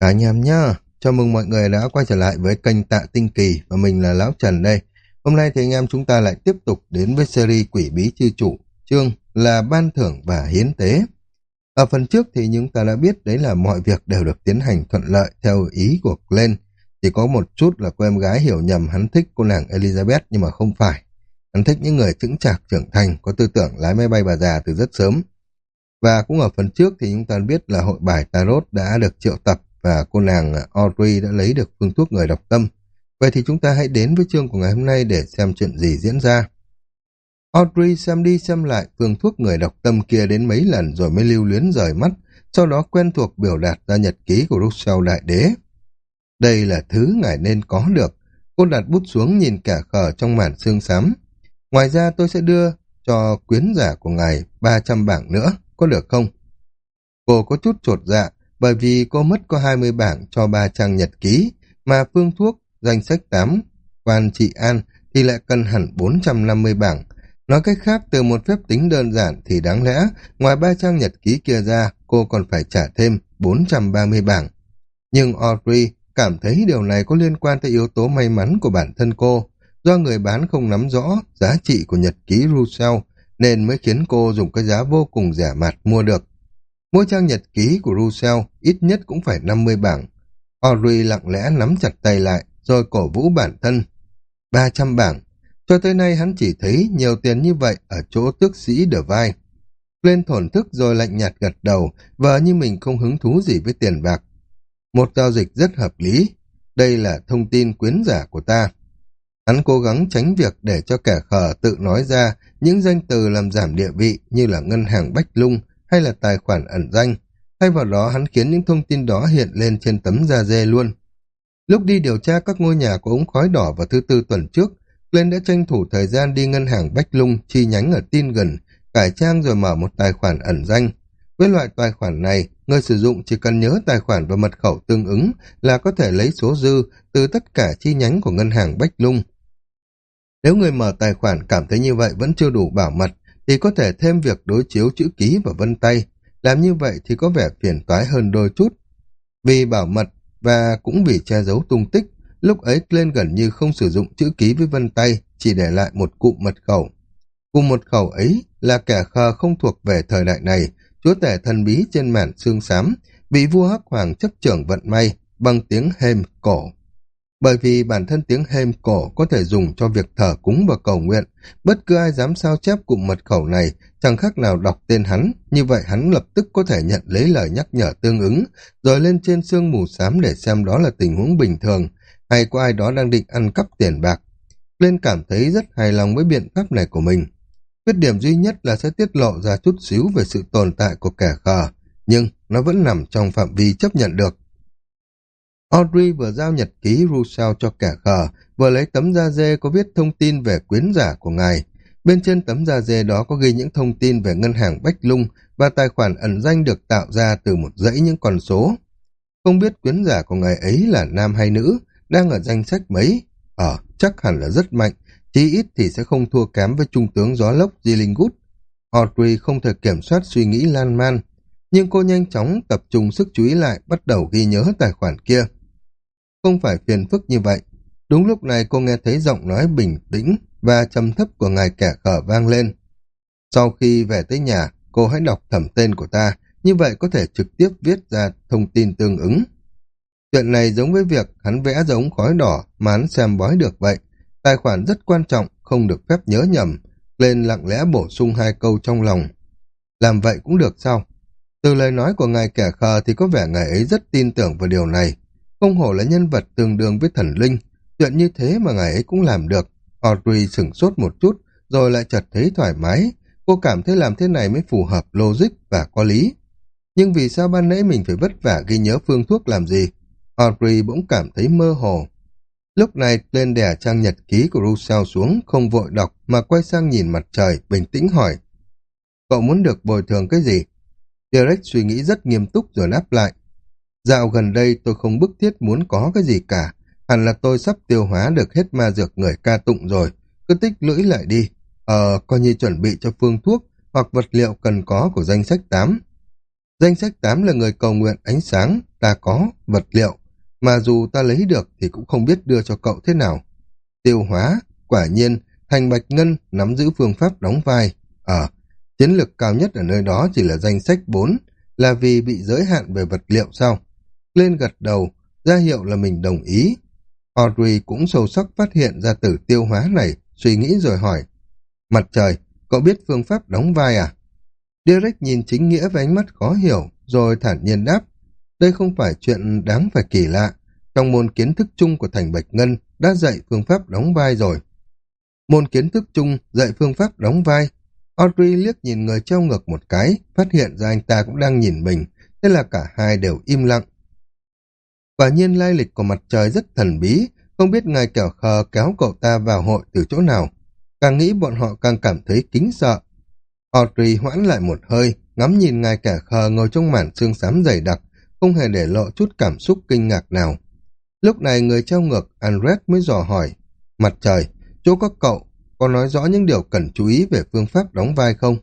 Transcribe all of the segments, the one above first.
Cả anh em nhá, chào mừng mọi người đã quay trở lại với kênh Tạ Tinh Kỳ và mình là Lão Trần đây. Hôm nay thì anh em chúng ta lại tiếp tục đến với series Quỷ Bí Chư Chủ, chương là Ban Thưởng và Hiến Tế. Ở phần trước thì chúng ta đã biết đấy là mọi việc đều được tiến hành thuận lợi theo ý của Glenn. Chỉ có một chút là cô em gái hiểu nhầm hắn thích cô nàng Elizabeth nhưng mà không phải. Hắn thích những người chững chạc trưởng thành, có tư tưởng lái máy bay bà già từ rất sớm. Và cũng ở phần trước thì chúng ta biết là hội bài Tarot đã được triệu tập và cô nàng à, Audrey đã lấy được phương thuốc người đọc tâm. Vậy thì chúng ta hãy đến với chương của ngày hôm nay để xem chuyện gì diễn ra. Audrey xem đi xem lại phương thuốc người đọc tâm kia đến mấy lần rồi mới lưu luyến rời mắt, sau đó quen thuộc biểu đạt ra nhật ký của Rousseau Đại Đế. Đây là thứ ngài nên có được. Cô đặt bút xuống nhìn cả khờ trong màn xương xám. Ngoài ra tôi sẽ đưa cho quyến giả của ngài 300 bảng nữa, có được không? Cô có chút trột dạ, bởi vì cô mất có 20 bảng cho ba trang nhật ký, mà phương thuốc, danh sách 8, quan trị an thì lại cần hẳn 450 bảng. Nói cách khác, từ một phép tính đơn giản thì đáng lẽ, ngoài ba trang nhật ký kia ra, cô còn phải trả thêm 430 bảng. Nhưng Audrey cảm thấy điều này có liên quan tới yếu tố may mắn của bản thân cô, do người bán không nắm rõ giá trị của nhật ký Rousseau, nên mới khiến cô dùng cái giá vô cùng rẻ mạt mua được. Mỗi trang nhật ký của Russell ít nhất cũng phải 50 bảng. Audrey lặng lẽ nắm chặt tay lại, rồi cổ vũ bản thân. 300 bảng. Cho tới nay hắn chỉ thấy nhiều tiền như vậy ở chỗ tước sĩ đờ Vai. Lên thổn thức rồi lạnh nhạt gật đầu, vờ như mình không hứng thú gì với tiền bạc. Một giao dịch rất hợp lý. Đây là thông tin quyến giả của ta. Hắn cố gắng tránh việc để cho kẻ khờ tự nói ra những danh từ làm giảm địa vị như là ngân hàng Bách Lung hay là tài khoản ẩn danh. Thay vào đó hắn khiến những thông tin đó hiện lên trên tấm da dê luôn. Lúc đi điều tra các ngôi nhà của ống khói đỏ vào thứ tư tuần trước, Glenn đã tranh thủ thời gian đi ngân hàng Bách Lung chi nhánh ở tin gần, cải trang rồi mở một tài khoản ẩn danh. Với loại tài khoản này, người sử dụng chỉ cần nhớ tài khoản và mật khẩu tương ứng là có thể lấy số dư từ tất cả chi nhánh của ngân hàng Bách Lung. Nếu người mở tài khoản cảm thấy như vậy vẫn chưa đủ bảo mật, thì có thể thêm việc đối chiếu chữ ký và vân tay. Làm như vậy thì có vẻ phiền toái hơn đôi chút. Vì bảo mật và cũng vì che giấu tung tích, lúc ấy lên gần như không sử dụng chữ ký với vân tay, chỉ để lại một cụm mật khẩu. Cùng mật khẩu ấy là kẻ khờ không thuộc về thời đại này, chúa tể thần bí trên màn xương xám, vị vua hắc hoàng chấp trưởng vận may bằng tiếng hêm cổ. Bởi vì bản thân tiếng hêm cổ có thể dùng cho việc thờ cúng và cầu nguyện, bất cứ ai dám sao chép cụm mật khẩu này chẳng khác nào đọc tên hắn, như vậy hắn lập tức có thể nhận lấy lời nhắc nhở tương ứng, rồi lên trên sương mù xám để xem đó là tình huống bình thường, hay có ai đó đang định ăn cắp tiền bạc. Lên cảm thấy rất hài lòng với biện pháp này của mình. Khuyết điểm duy nhất là sẽ tiết lộ ra chút xíu về sự tồn tại của kẻ khờ, nhưng nó vẫn nằm trong phạm vi chấp nhận được. Audrey vừa giao nhật ký Rousseau cho kẻ khờ, vừa lấy tấm da dê có viết thông tin về quyến giả của ngài. Bên trên tấm da dê đó có ghi những thông tin về ngân hàng Bách Lung và tài khoản ẩn danh được tạo ra từ một dãy những con số. Không biết quyến giả của ngài ấy là nam hay nữ, đang ở danh sách mấy. Ờ, chắc hẳn là rất mạnh, chí ít thì sẽ không thua kém với trung tướng gió lốc Gillingood. Audrey không thể kiểm soát suy nghĩ lan man, nhưng cô nhanh chóng tập trung sức chú ý lại bắt đầu ghi nhớ tài khoản kia. Không phải phiền phức như vậy. Đúng lúc này cô nghe thấy giọng nói bình tĩnh và trầm thấp của ngài kẻ khờ vang lên. Sau khi về tới nhà, cô hãy đọc thẩm tên của ta, như vậy có thể trực tiếp viết ra thông tin tương ứng. Chuyện này giống với việc hắn vẽ giống khói đỏ mà hắn xem bói được vậy. Tài khoản rất quan trọng, không được phép nhớ nhầm. Lên lặng lẽ bổ sung hai câu trong lòng. Làm vậy cũng được sao? Từ lời nói của ngài kẻ khờ thì có vẻ ngài ấy rất tin tưởng vào điều này. Không hổ là nhân vật tương đương với thần linh, chuyện như thế mà ngài ấy cũng làm được. Audrey sửng sốt một chút, rồi lại chợt thấy thoải mái. Cô cảm thấy làm thế này mới phù hợp logic và có lý. Nhưng vì sao ban nãy mình phải vất vả ghi nhớ phương thuốc làm gì? Audrey bỗng cảm thấy mơ hồ. Lúc này lên đẻ trang nhật ký của Rousseau xuống, không vội đọc mà quay sang nhìn mặt trời, bình tĩnh hỏi. Cậu muốn được bồi thường cái gì? Derek suy nghĩ rất nghiêm túc rồi đáp lại. Dạo gần đây tôi không bức thiết muốn có cái gì cả, hẳn là tôi sắp tiêu hóa được hết ma dược người ca tụng rồi, cứ tích lũy lại đi, ờ, coi như chuẩn bị cho phương thuốc hoặc vật liệu cần có của danh sách 8. Danh sách tám là người cầu nguyện ánh sáng, ta có, vật liệu, mà dù ta lấy được thì cũng không biết đưa cho cậu thế nào. Tiêu hóa, quả nhiên, Thành Bạch Ngân nắm giữ phương pháp đóng vai. Ờ, chiến lược cao nhất ở nơi đó chỉ là danh sách 4, là vì bị giới hạn về vật liệu sao? Lên gật đầu, ra hiệu là mình đồng ý. Audrey cũng sâu sắc phát hiện ra từ tiêu hóa này, suy nghĩ rồi hỏi. Mặt trời, cậu biết phương pháp đóng vai à? Derek nhìn chính nghĩa với ánh mắt khó hiểu, rồi thản nhiên đáp. Đây không phải chuyện đáng phải kỳ lạ. Trong môn kiến thức chung của Thành Bạch Ngân đã dạy phương pháp đóng vai rồi. Môn kiến thức chung dạy phương pháp đóng vai. Audrey liếc nhìn người treo ngược một cái, phát hiện ra anh ta cũng đang nhìn mình, thế là cả hai đều im lặng. Quả nhiên lai lịch của mặt trời rất thần bí, không biết ngài kẻo khờ kéo cậu ta vào hội từ chỗ nào. Càng nghĩ bọn họ càng cảm thấy kính sợ. Audrey hoãn lại một hơi, ngắm nhìn ngài kẻ khờ ngồi trong màn xương xám dày đặc, không hề để lộ chút cảm xúc kinh ngạc nào. Lúc này người treo ngược, andres mới dò hỏi, Mặt trời, chỗ các cậu có nói rõ những điều cần chú ý về phương pháp đóng vai không?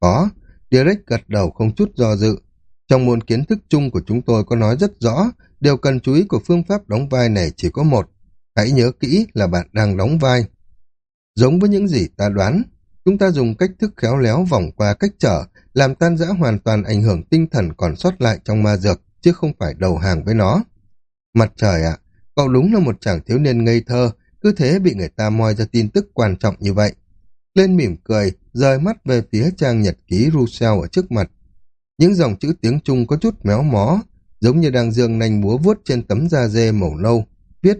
Có, Derek gật đầu không chút do dự. Trong môn kiến thức chung của chúng tôi có nói rất rõ, điều cần chú ý của phương pháp đóng vai này chỉ có một. Hãy nhớ kỹ là bạn đang đóng vai. Giống với những gì ta đoán, chúng ta dùng cách thức khéo léo vòng qua cách trở, làm tan rã hoàn toàn ảnh hưởng tinh thần còn sót lại trong ma dược, chứ không phải đầu hàng với nó. Mặt trời ạ, cậu đúng là một chàng thiếu niên ngây thơ, cứ thế bị người ta moi ra tin tức quan trọng như vậy. Lên mỉm cười, rời mắt về phía trang nhật ký Rousseau ở trước mặt. Những dòng chữ tiếng Trung có chút méo mó, giống như đang dương nanh múa vuốt trên tấm da dê màu nâu, viết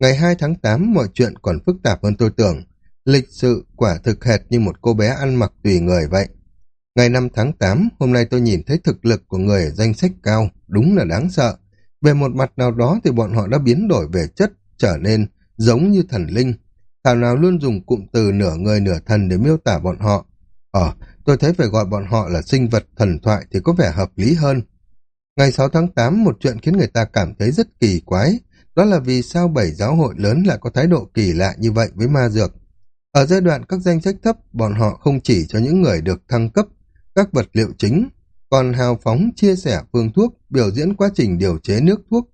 Ngày 2 tháng 8 mọi chuyện còn phức tạp hơn tôi tưởng. Lịch sự quả thực hệt như một cô bé ăn mặc tùy người vậy. Ngày 5 tháng 8, hôm nay tôi nhìn thấy thực lực của người ở danh sách cao, đúng là đáng sợ. Về một mặt nào đó thì bọn họ đã biến đổi về chất, trở nên giống như thần linh. Thảo nào luôn dùng cụm từ nửa người nửa thần để miêu tả bọn họ. Ờ, tôi thấy phải gọi bọn họ là sinh vật thần thoại thì có vẻ hợp lý hơn. Ngày 6 tháng 8, một chuyện khiến người ta cảm thấy rất kỳ quái. Đó là vì sao bảy giáo hội lớn lại có thái độ kỳ lạ như vậy với ma dược. Ở giai đoạn các danh sách thấp, bọn họ không chỉ cho những người được thăng cấp các vật liệu chính, còn hào phóng chia sẻ phương thuốc, biểu diễn quá trình điều chế nước thuốc.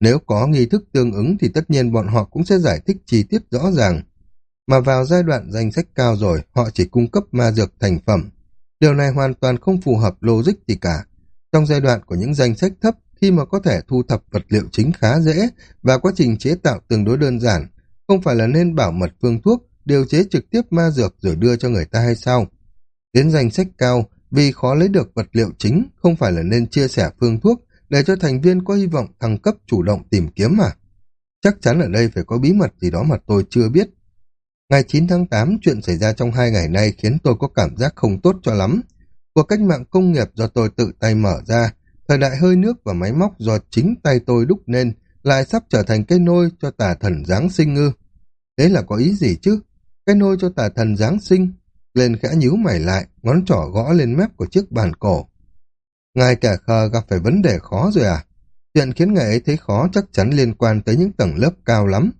Nếu có nghi thức tương ứng thì tất nhiên bọn họ cũng sẽ giải thích chi tiết rõ ràng. Mà vào giai đoạn danh sách cao rồi, họ chỉ cung cấp ma dược thành phẩm. Điều này hoàn toàn không phù hợp logic gì cả. Trong giai đoạn của những danh sách thấp, khi mà có thể thu thập vật liệu chính khá dễ và quá trình chế tạo tương đối đơn giản, không phải là nên bảo mật phương thuốc, điều chế trực tiếp ma dược rồi đưa cho người ta hay sao? Đến danh sách cao, vì khó lấy được vật liệu chính, không phải là nên chia sẻ phương thuốc để cho thành viên có hy vọng thăng cấp chủ động tìm kiếm mà. Chắc chắn ở đây phải có bí mật gì đó mà tôi chưa biết. Ngày 9 tháng 8, chuyện xảy ra trong hai ngày nay khiến tôi có cảm giác không tốt cho lắm. Cuộc cách mạng công nghiệp do tôi tự tay mở ra, thời đại hơi nước và máy móc do chính tay tôi đúc nên, lại sắp trở thành cái nôi cho tà thần Giáng sinh ư. Thế là có ý gì chứ? Cái nôi cho tà thần Giáng sinh, lên khẽ nhíu mày lại, ngón trỏ gõ lên mép của chiếc bàn cổ. Ngài kẻ khờ gặp phải vấn đề khó rồi à? Chuyện khiến ngài ấy thấy khó chắc chắn liên quan tới những tầng lớp cao lắm.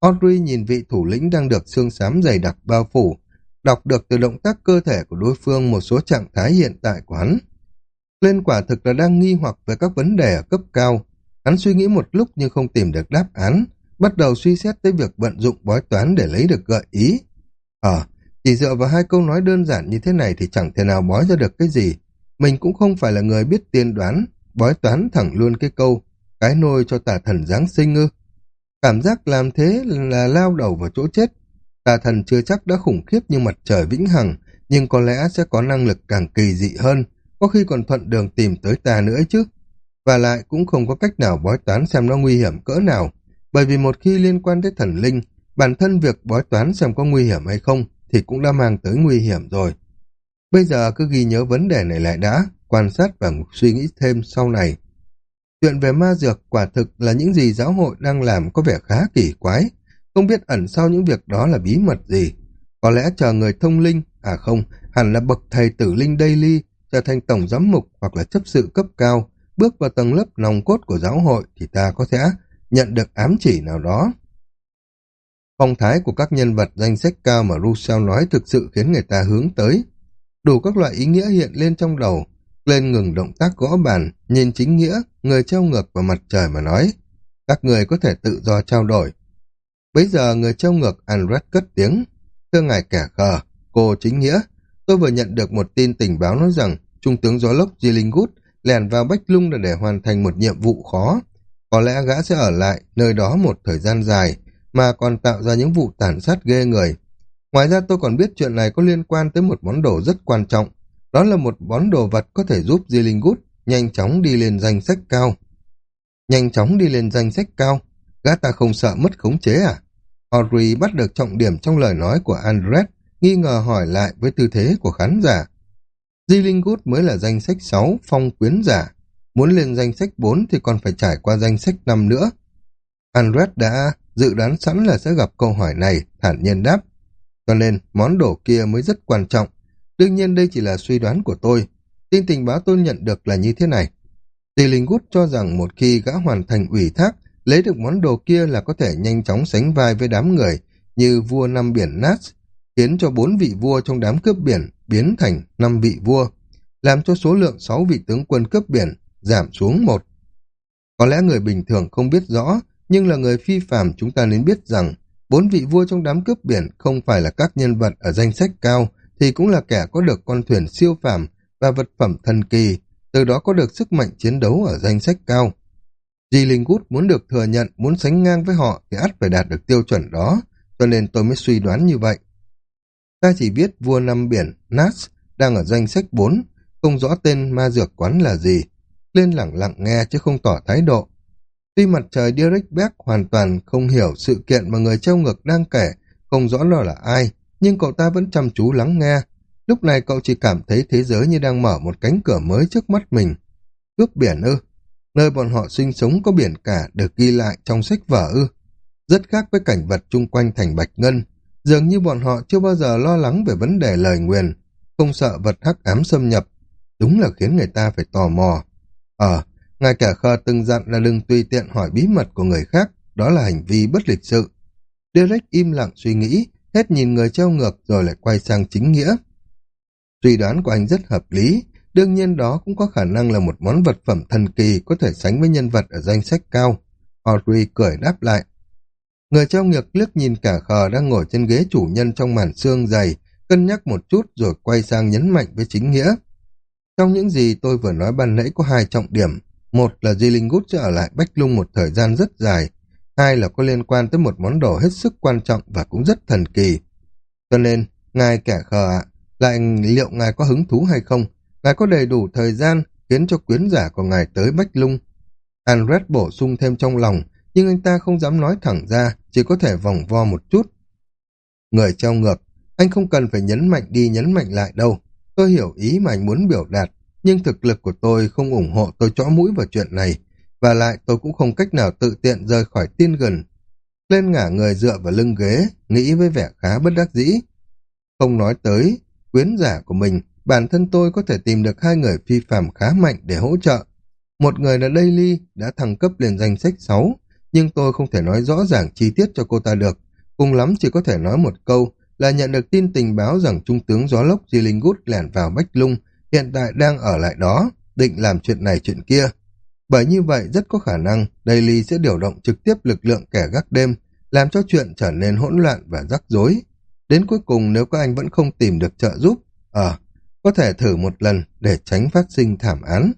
Audrey nhìn vị thủ lĩnh đang được xương xám dày đặc bao phủ, đọc được từ động tác cơ thể của đối phương một số trạng thái hiện tại của hắn. Lên quả thực là đang nghi hoặc về các vấn đề ở cấp cao. Hắn suy nghĩ một lúc nhưng không tìm được đáp án, bắt đầu suy xét tới việc vận dụng bói toán để lấy được gợi ý. Ờ, chỉ dựa vào hai câu nói đơn giản như thế này thì chẳng thể nào bói ra được cái gì. Mình cũng không phải là người biết tiên đoán, bói toán thẳng luôn cái câu, cái nôi cho tà thần Giáng sinh ư. Cảm giác làm thế là lao đầu vào chỗ chết. Tà thần chưa chắc đã khủng khiếp như mặt trời vĩnh hằng, nhưng có lẽ sẽ có năng lực càng kỳ dị hơn, có khi còn thuận đường tìm tới ta nữa chứ. Và lại cũng không có cách nào bói toán xem nó nguy hiểm cỡ nào, bởi vì một khi liên quan tới thần linh, bản thân việc bói toán xem có nguy hiểm hay không thì cũng đã mang tới nguy hiểm rồi. Bây giờ cứ ghi nhớ vấn đề này lại đã, quan sát và suy nghĩ thêm sau này. Chuyện về ma dược quả thực là những gì giáo hội đang làm có vẻ khá kỳ quái, không biết ẩn sau những việc đó là bí mật gì. Có lẽ chờ người thông linh, à không, hẳn là bậc thầy tử linh Daily trở thành tổng giám mục hoặc là chấp sự cấp cao, bước vào tầng lớp nòng cốt của giáo hội thì ta có thể nhận được ám chỉ nào đó. Phong thái của các nhân vật danh sách cao mà Rousseau nói thực sự khiến người ta hướng tới. Đủ các loại ý nghĩa hiện lên trong đầu. Lên ngừng động tác gõ bàn, nhìn chính nghĩa, người treo ngược vào mặt trời mà nói. Các người có thể tự do trao đổi. Bây giờ người treo ngược Andret cất tiếng. Thưa ngài kẻ khờ, cô chính nghĩa, tôi vừa nhận được một tin tình báo nói rằng Trung tướng gió lốc Gillingut lèn vào Bách Lung là để hoàn thành một nhiệm vụ khó. Có lẽ gã sẽ ở lại nơi đó một thời gian dài, mà còn tạo ra những vụ tàn sát ghê người. Ngoài ra tôi còn biết chuyện này có liên quan tới một món đồ rất quan trọng. Đó là một món đồ vật có thể giúp Gillingut nhanh chóng đi lên danh sách cao. Nhanh chóng đi lên danh sách cao? Gã ta không sợ mất khống chế à? Audrey bắt được trọng điểm trong lời nói của Andres, nghi ngờ hỏi lại với tư thế của khán giả. Di Linh Good mới là danh sách 6 phong quyến giả. Muốn lên danh sách 4 thì còn phải trải qua danh sách 5 nữa. Andres đã dự đoán sẵn là sẽ gặp câu hỏi này, thản nhiên đáp. Cho nên món đồ kia mới rất quan trọng. Đương nhiên đây chỉ là suy đoán của tôi. Tin tình báo tôi nhận được là như thế này. Di Linh Good cho rằng một khi gã hoàn thành ủy thác, lấy được món đồ kia là có thể nhanh chóng sánh vai với đám người như vua năm biển Nats, khiến cho bốn vị vua trong đám cướp biển biến thành năm vị vua, làm cho số lượng sáu vị tướng quân cướp biển giảm xuống một. Có lẽ người bình thường không biết rõ, nhưng là người phi phàm chúng ta nên biết rằng bốn vị vua trong đám cướp biển không phải là các nhân vật ở danh sách cao, thì cũng là kẻ có được con thuyền siêu phàm và vật phẩm thần kỳ, từ đó có được sức mạnh chiến đấu ở danh sách cao. Di Linh Gút muốn được thừa nhận, muốn sánh ngang với họ thì ắt phải đạt được tiêu chuẩn đó, cho nên tôi mới suy đoán như vậy. Ta chỉ biết vua năm biển, Nas, đang ở danh sách 4, không rõ tên ma dược quán là gì. Lên lặng lặng nghe chứ không tỏ thái độ. Tuy mặt trời Derek Beck hoàn toàn không hiểu sự kiện mà người treo ngược đang kể, không rõ nó là ai, nhưng cậu ta vẫn chăm chú lắng nghe. Lúc này cậu chỉ cảm thấy thế giới như đang mở một cánh cửa mới trước mắt mình. Cướp biển ư? Nơi bọn họ sinh sống có biển cả được ghi lại trong sách vở ư? Rất khác với cảnh vật chung quanh thành Bạch Ngân, Dường như bọn họ chưa bao giờ lo lắng về vấn đề lời nguyền, không sợ vật hắc ám xâm nhập. Đúng là khiến người ta phải tò mò. Ờ, ngay cả khờ từng dặn là đừng tùy tiện hỏi bí mật của người khác, đó là hành vi bất lịch sự. Derek im lặng suy nghĩ, hết nhìn người treo ngược rồi lại quay sang chính nghĩa. Suy đoán của anh rất hợp lý, đương nhiên đó cũng có khả năng là một món vật phẩm thần kỳ có thể sánh với nhân vật ở danh sách cao. Audrey cười đáp lại. Người treo ngược liếc nhìn cả khờ đang ngồi trên ghế chủ nhân trong màn xương dày, cân nhắc một chút rồi quay sang nhấn mạnh với chính nghĩa. Trong những gì tôi vừa nói ban nãy có hai trọng điểm. Một là Di Linh Gút sẽ ở lại Bách Lung một thời gian rất dài. Hai là có liên quan tới một món đồ hết sức quan trọng và cũng rất thần kỳ. Cho nên, ngài kẻ khờ ạ, lại liệu ngài có hứng thú hay không? Ngài có đầy đủ thời gian khiến cho quyến giả của ngài tới Bách Lung. Andret bổ sung thêm trong lòng, nhưng anh ta không dám nói thẳng ra, chỉ có thể vòng vo một chút. Người treo ngược, anh không cần phải nhấn mạnh đi nhấn mạnh lại đâu. Tôi hiểu ý mà anh muốn biểu đạt, nhưng thực lực của tôi không ủng hộ tôi chõ mũi vào chuyện này, và lại tôi cũng không cách nào tự tiện rời khỏi tin gần. Lên ngả người dựa vào lưng ghế, nghĩ với vẻ khá bất đắc dĩ. Không nói tới, quyến giả của mình, bản thân tôi có thể tìm được hai người phi phạm khá mạnh để hỗ trợ. Một người là Daily đã thăng cấp lên danh sách 6, nhưng tôi không thể nói rõ ràng chi tiết cho cô ta được. Cùng lắm chỉ có thể nói một câu là nhận được tin tình báo rằng Trung tướng Gió Lốc Di Gút lẻn vào Bách Lung, hiện tại đang ở lại đó, định làm chuyện này chuyện kia. Bởi như vậy rất có khả năng Daily sẽ điều động trực tiếp lực lượng kẻ gác đêm, làm cho chuyện trở nên hỗn loạn và rắc rối. Đến cuối cùng nếu các anh vẫn không tìm được trợ giúp, ờ, à, có thể thử một lần để tránh phát sinh thảm án.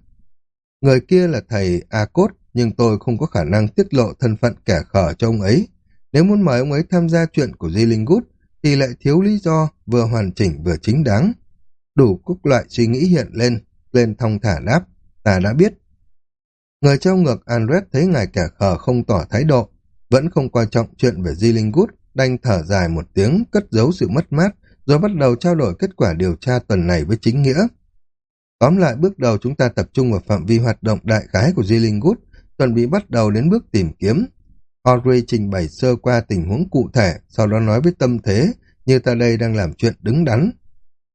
Người kia là thầy A Cốt, nhưng tôi không có khả năng tiết lộ thân phận kẻ khờ cho ông ấy. Nếu muốn mời ông ấy tham gia chuyện của Di Linh Gút, thì lại thiếu lý do vừa hoàn chỉnh vừa chính đáng. Đủ các loại suy nghĩ hiện lên, lên thong thả đáp, ta đã biết. Người treo ngược Andret thấy ngài kẻ khờ không tỏ thái độ, vẫn không quan trọng chuyện về Di Linh Gút, đành thở dài một tiếng, cất giấu sự mất mát, rồi bắt đầu trao đổi kết quả điều tra tuần này với chính nghĩa. Tóm lại bước đầu chúng ta tập trung vào phạm vi hoạt động đại khái của Di Good, chuẩn bị bắt đầu đến bước tìm kiếm. Audrey trình bày sơ qua tình huống cụ thể, sau đó nói với tâm thế, như ta đây đang làm chuyện đứng đắn.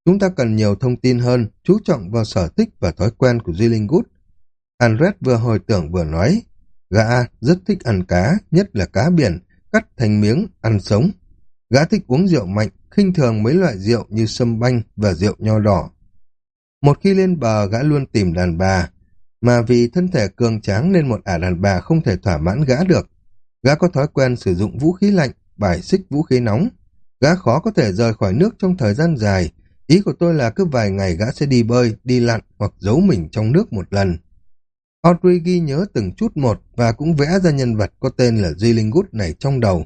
Chúng ta cần nhiều thông tin hơn, chú trọng vào sở thích và thói quen của Di Linh Good. Andret vừa hồi tưởng vừa nói, gã rất thích ăn cá, nhất là cá biển, cắt thành miếng, ăn sống. Gã thích uống rượu mạnh, khinh thường mấy loại rượu như sâm banh và rượu nho đỏ. Một khi lên bờ, gã luôn tìm đàn bà, mà vì thân thể cường tráng nên một ả đàn bà không thể thỏa mãn gã được. Gã có thói quen sử dụng vũ khí lạnh, bài xích vũ khí nóng. Gã khó có thể rời khỏi nước trong thời gian dài. Ý của tôi là cứ vài ngày gã sẽ đi bơi, đi lặn hoặc giấu mình trong nước một lần. Audrey ghi nhớ từng chút một và cũng vẽ ra nhân vật có tên là Duy Linh Gút này trong đầu.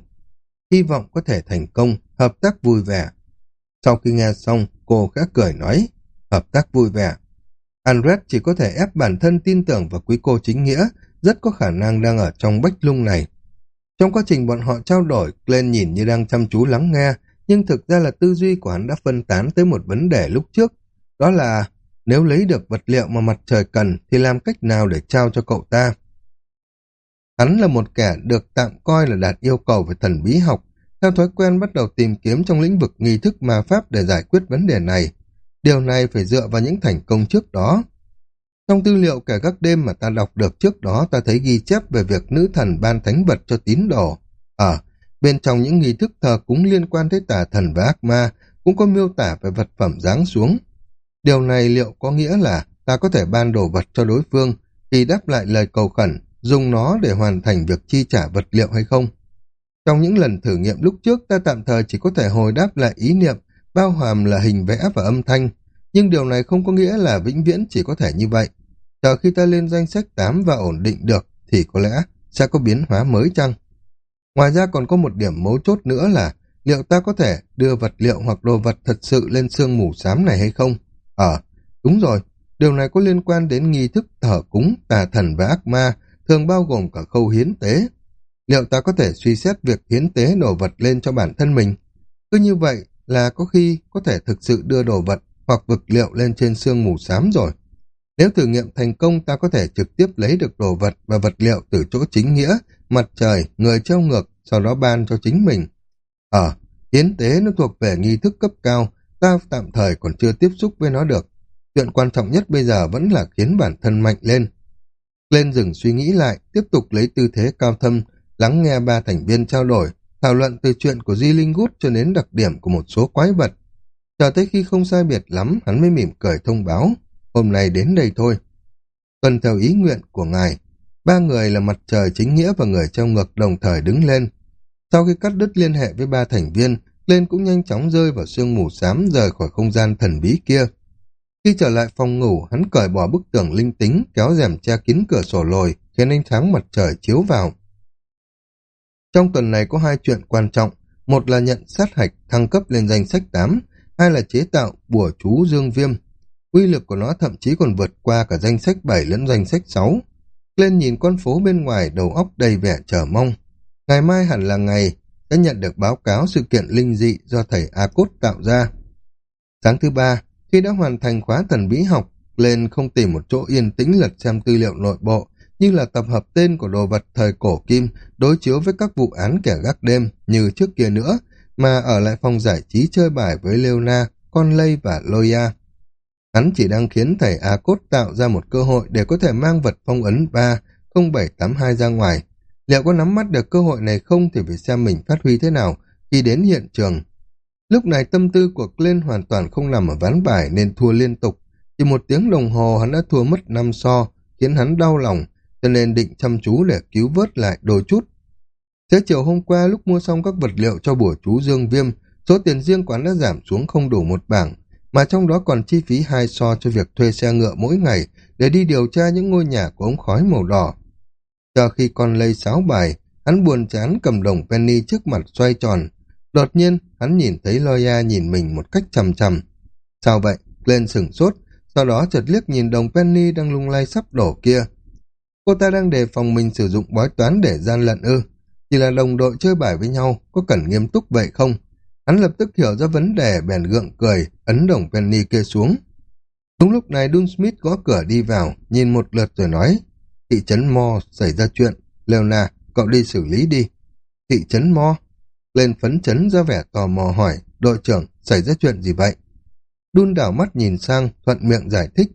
Hy vọng có thể thành công, hợp tác vui vẻ. Sau khi nghe xong, cô khẽ cười nói, hợp tác vui vẻ. Andret chỉ có thể ép bản thân tin tưởng vào quý cô chính nghĩa, rất có khả năng đang ở trong bách lung này. Trong quá trình bọn họ trao đổi, Glenn nhìn như đang chăm chú lắng nghe, nhưng thực ra là tư duy của hắn đã phân tán tới một vấn đề lúc trước. Đó là, nếu lấy được vật liệu mà mặt trời cần thì làm cách nào để trao cho cậu ta? Hắn là một kẻ được tạm coi là đạt yêu cầu về thần bí học, theo thói quen bắt đầu tìm kiếm trong lĩnh vực nghi thức ma pháp để giải quyết vấn đề này. Điều này phải dựa vào những thành công trước đó. Trong tư liệu kể các đêm mà ta đọc được trước đó ta thấy ghi chép về việc nữ thần ban thánh vật cho tín đồ. Ở, bên trong những nghi thức thờ cúng liên quan tới tà thần và ác ma cũng có miêu tả về vật phẩm giáng xuống. Điều này liệu có nghĩa là ta có thể ban đồ vật cho đối phương khi đáp lại lời cầu khẩn, dùng nó để hoàn thành việc chi trả vật liệu hay không? Trong những lần thử nghiệm lúc trước ta tạm thời chỉ có thể hồi đáp lại ý niệm bao hàm là hình vẽ và âm thanh, nhưng điều này không có nghĩa là vĩnh viễn chỉ có thể như vậy. Chờ khi ta lên danh sách 8 và ổn định được thì có lẽ sẽ có biến hóa mới chăng? Ngoài ra còn có một điểm mấu chốt nữa là liệu ta có thể đưa vật liệu hoặc đồ vật thật sự lên sương mù xám này hay không? Ờ, đúng rồi, điều này có liên quan đến nghi thức thờ cúng, tà thần và ác ma, thường bao gồm cả khâu hiến tế. Liệu ta có thể suy xét việc hiến tế đồ vật lên cho bản thân mình? Cứ như vậy là có khi có thể thực sự đưa đồ vật hoặc vật liệu lên trên xương mù xám rồi. Nếu thử nghiệm thành công ta có thể trực tiếp lấy được đồ vật và vật liệu từ chỗ chính nghĩa, mặt trời, người treo ngược, sau đó ban cho chính mình. Ở, ờ, hiến tế nó thuộc về nghi thức cấp cao, ta tạm thời còn chưa tiếp xúc với nó được. Chuyện quan trọng nhất bây giờ vẫn là khiến bản thân mạnh lên. Lên rừng suy nghĩ lại, tiếp tục lấy tư thế cao thâm, lắng nghe ba thành viên trao đổi, thảo luận từ chuyện của Di Linh Gút cho đến đặc điểm của một số quái vật. Chờ tới khi không sai biệt lắm, hắn mới mỉm cười thông báo, hôm nay đến đây thôi. Tuần theo ý nguyện của ngài, ba người là mặt trời chính nghĩa và người trong ngực đồng thời đứng lên. Sau khi cắt đứt liên hệ với ba thành viên, lên cũng nhanh chóng rơi vào sương mù xám rời khỏi không gian thần bí kia. Khi trở lại phòng ngủ, hắn cởi bỏ bức tường linh tính, kéo rèm che kín cửa sổ lồi, khiến ánh sáng mặt trời chiếu vào. Trong tuần này có hai chuyện quan trọng, một là nhận sát hạch thăng cấp lên danh sách 8, hai là chế tạo bùa chú dương viêm. Uy lực của nó thậm chí còn vượt qua cả danh sách 7 lẫn danh sách 6. Lên nhìn con phố bên ngoài đầu óc đầy vẻ chờ mong. Ngày mai hẳn là ngày sẽ nhận được báo cáo sự kiện linh dị do thầy A Cốt tạo ra. Sáng thứ ba, khi đã hoàn thành khóa thần bí học, lên không tìm một chỗ yên tĩnh lật xem tư liệu nội bộ, như là tập hợp tên của đồ vật thời cổ kim đối chiếu với các vụ án kẻ gác đêm như trước kia nữa, mà ở lại phòng giải trí chơi bài với Leona, Con Lây và Loya. Hắn chỉ đang khiến thầy A Cốt tạo ra một cơ hội để có thể mang vật phong ấn 30782 ra ngoài. Liệu có nắm mắt được cơ hội này không thì phải xem mình phát huy thế nào khi đến hiện trường. Lúc này tâm tư của Glenn hoàn toàn không nằm ở ván bài nên thua liên tục. Chỉ một tiếng đồng hồ hắn đã thua mất năm so, khiến hắn đau lòng, cho nên định chăm chú để cứu vớt lại đôi chút. Thế chiều hôm qua lúc mua xong các vật liệu cho bùa chú Dương Viêm, số tiền riêng quán đã giảm xuống không đủ một bảng, mà trong đó còn chi phí hai so cho việc thuê xe ngựa mỗi ngày để đi điều tra những ngôi nhà của ống khói màu đỏ. Chờ khi con lây sáo bài, hắn buồn chán cầm đồng penny trước mặt xoay tròn. Đột nhiên, hắn nhìn thấy Loya nhìn mình một cách chầm chầm. Sao vậy? Lên sửng sốt, sau đó chợt liếc nhìn đồng penny đang lung lay sắp đổ kia. Cô ta đang đề phòng mình sử dụng bói toán để gian lận ư. Chỉ là đồng đội chơi bài với nhau, có cần nghiêm túc vậy không? Hắn lập tức hiểu ra vấn đề bèn gượng cười, ấn đồng penny kia xuống. Đúng lúc này Dun Smith gõ cửa đi vào, nhìn một lượt rồi nói, thị trấn Mo xảy ra chuyện, Leona, cậu đi xử lý đi. Thị trấn Mo, lên phấn chấn ra vẻ tò mò hỏi, đội trưởng, xảy ra chuyện gì vậy? Đun đảo mắt nhìn sang, thuận miệng giải thích.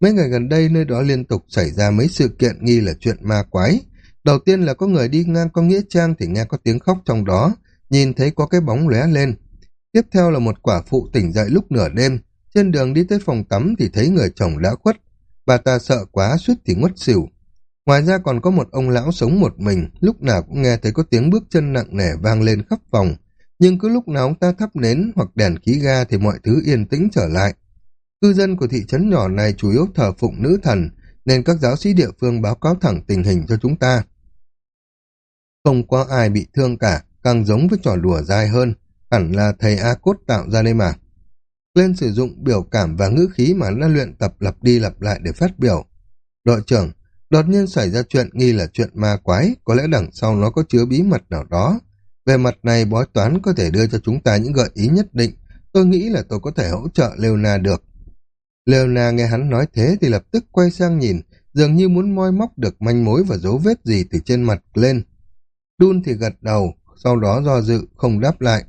Mấy ngày gần đây nơi đó liên tục xảy ra mấy sự kiện nghi là chuyện ma quái. Đầu tiên là có người đi ngang qua Nghĩa Trang thì nghe có tiếng khóc trong đó, nhìn thấy có cái bóng lóe lên. Tiếp theo là một quả phụ tỉnh dậy lúc nửa đêm, Trên đường đi tới phòng tắm thì thấy người chồng đã khuất. Bà ta sợ quá suýt thì ngất xỉu. Ngoài ra còn có một ông lão sống một mình, lúc nào cũng nghe thấy có tiếng bước chân nặng nề vang lên khắp phòng. Nhưng cứ lúc nào ông ta thắp nến hoặc đèn khí ga thì mọi thứ yên tĩnh trở lại. Cư dân của thị trấn nhỏ này chủ yếu thờ phụng nữ thần, nên các giáo sĩ địa phương báo cáo thẳng tình hình cho chúng ta. Không có ai bị thương cả, càng giống với trò đùa dai hơn, hẳn là thầy A Cốt tạo ra đây mà. Lên sử dụng biểu cảm và ngữ khí mà đã luyện tập lặp đi lặp lại để phát biểu. Đội trưởng, đột nhiên xảy ra chuyện nghi là chuyện ma quái, có lẽ đằng sau nó có chứa bí mật nào đó. Về mặt này, bói toán có thể đưa cho chúng ta những gợi ý nhất định. Tôi nghĩ là tôi có thể hỗ trợ Leona được. Leona nghe hắn nói thế thì lập tức quay sang nhìn, dường như muốn moi móc được manh mối và dấu vết gì từ trên mặt lên. Đun thì gật đầu, sau đó do dự, không đáp lại.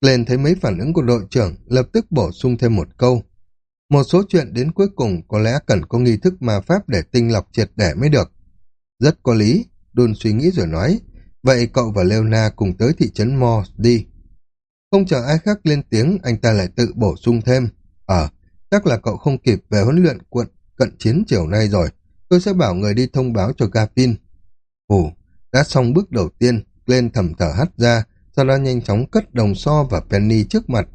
Lên thấy mấy phản ứng của đội trưởng, lập tức bổ sung thêm một câu. Một số chuyện đến cuối cùng có lẽ cần có nghi thức ma pháp để tinh lọc triệt để mới được. Rất có lý, Đun suy nghĩ rồi nói. Vậy cậu và Leona cùng tới thị trấn Mo đi. Không chờ ai khác lên tiếng, anh ta lại tự bổ sung thêm. Ờ, chắc là cậu không kịp về huấn luyện quận cận chiến chiều nay rồi. Tôi sẽ bảo người đi thông báo cho Gavin. Ồ, đã xong bước đầu tiên, lên thầm thở hắt ra, sau đó nhanh chóng cất đồng so và Penny trước mặt.